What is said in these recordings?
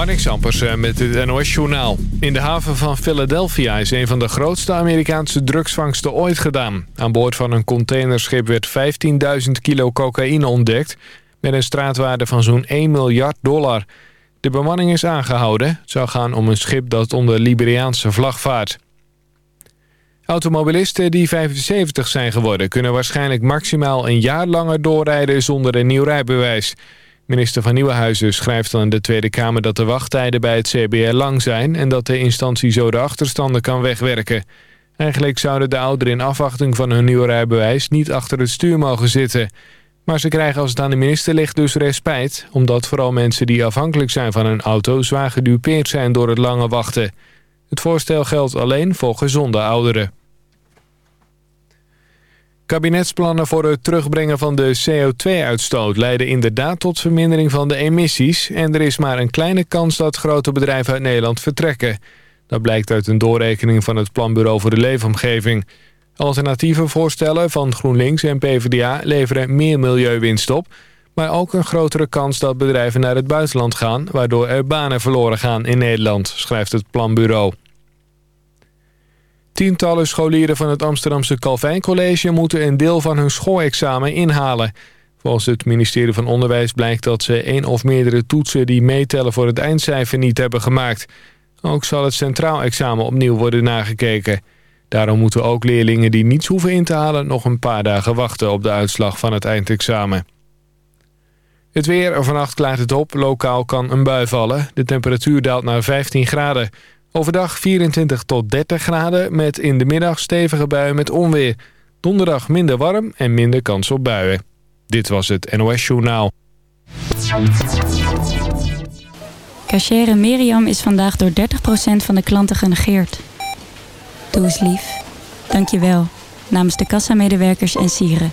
Marnix Ampersen met het NOS-journaal. In de haven van Philadelphia is een van de grootste Amerikaanse drugsvangsten ooit gedaan. Aan boord van een containerschip werd 15.000 kilo cocaïne ontdekt... met een straatwaarde van zo'n 1 miljard dollar. De bemanning is aangehouden. Het zou gaan om een schip dat onder Liberiaanse vlag vaart. Automobilisten die 75 zijn geworden... kunnen waarschijnlijk maximaal een jaar langer doorrijden zonder een nieuw rijbewijs... Minister van Nieuwenhuizen schrijft aan de Tweede Kamer dat de wachttijden bij het CBR lang zijn... en dat de instantie zo de achterstanden kan wegwerken. Eigenlijk zouden de ouderen in afwachting van hun nieuwe rijbewijs niet achter het stuur mogen zitten. Maar ze krijgen als het aan de minister ligt dus respijt... omdat vooral mensen die afhankelijk zijn van een auto zwaar gedupeerd zijn door het lange wachten. Het voorstel geldt alleen voor gezonde ouderen. Kabinetsplannen voor het terugbrengen van de CO2-uitstoot... leiden inderdaad tot vermindering van de emissies... en er is maar een kleine kans dat grote bedrijven uit Nederland vertrekken. Dat blijkt uit een doorrekening van het Planbureau voor de Leefomgeving. Alternatieve voorstellen van GroenLinks en PvdA leveren meer milieuwinst op... maar ook een grotere kans dat bedrijven naar het buitenland gaan... waardoor er banen verloren gaan in Nederland, schrijft het Planbureau. Tientallen scholieren van het Amsterdamse Calvijn College... moeten een deel van hun schoolexamen inhalen. Volgens het ministerie van Onderwijs blijkt dat ze één of meerdere toetsen... die meetellen voor het eindcijfer niet hebben gemaakt. Ook zal het centraal examen opnieuw worden nagekeken. Daarom moeten ook leerlingen die niets hoeven in te halen... nog een paar dagen wachten op de uitslag van het eindexamen. Het weer, vannacht klaart het op. Lokaal kan een bui vallen. De temperatuur daalt naar 15 graden. Overdag 24 tot 30 graden met in de middag stevige buien met onweer. Donderdag minder warm en minder kans op buien. Dit was het NOS Journaal. Cachere Miriam is vandaag door 30% van de klanten genegeerd. Doe eens lief. Dank je wel. Namens de kassamedewerkers en sieren.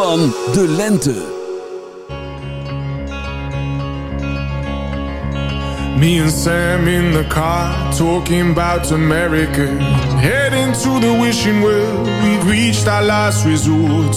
Van de lente. Me and Sam in the car, talking about America. Heading to the wishing well, we've reached our last resort.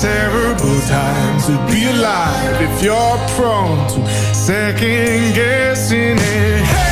Terrible time to be alive if you're prone to second guessing it. Hey,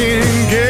second guessing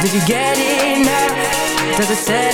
Did you get enough? Does it say?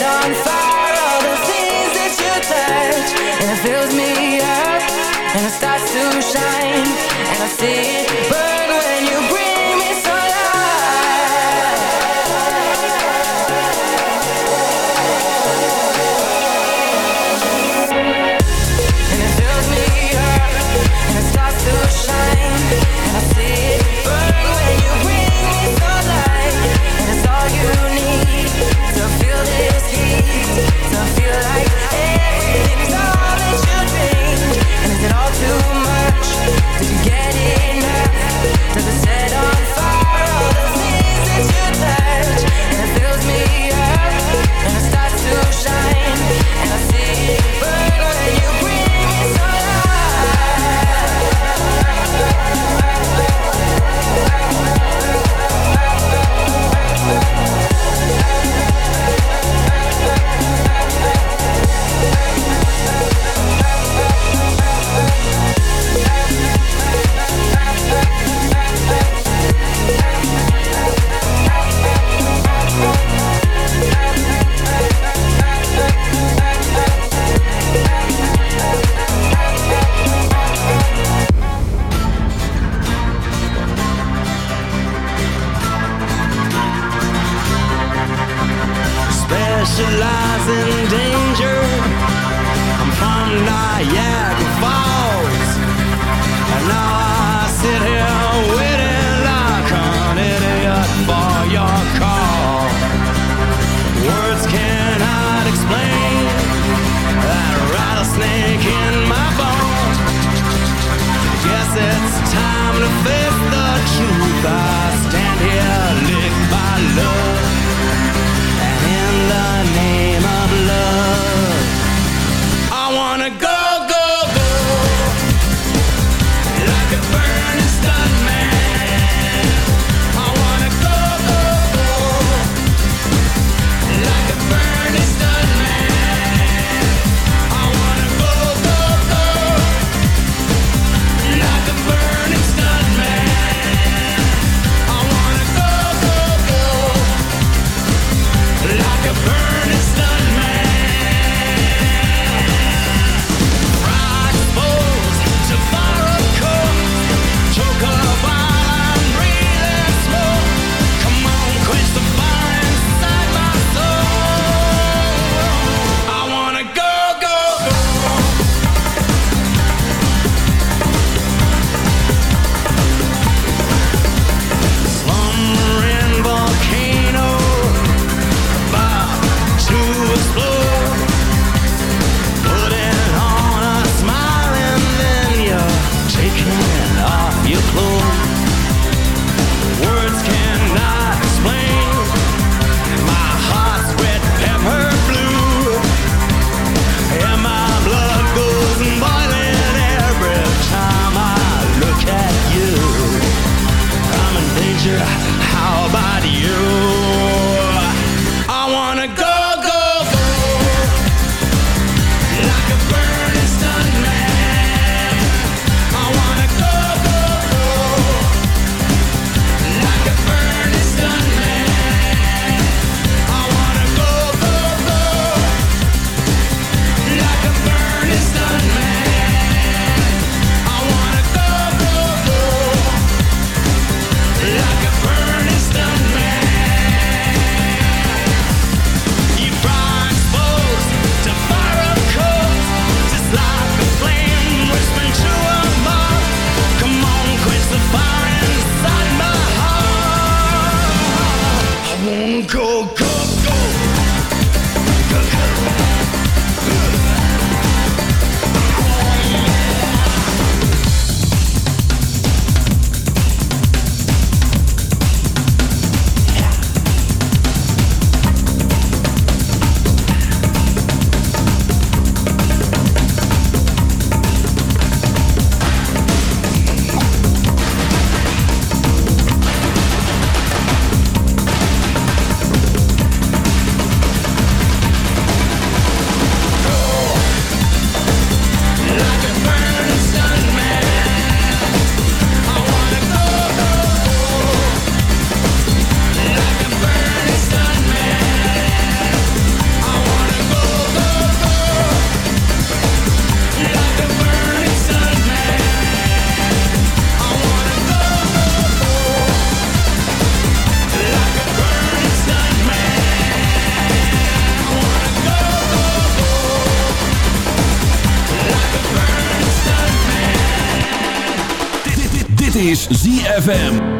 ZFM.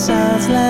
Sounds like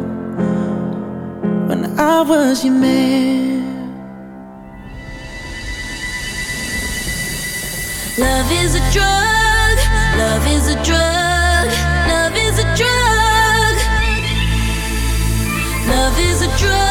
I was your man. Love is a drug. Love is a drug. Love is a drug. Love is a drug.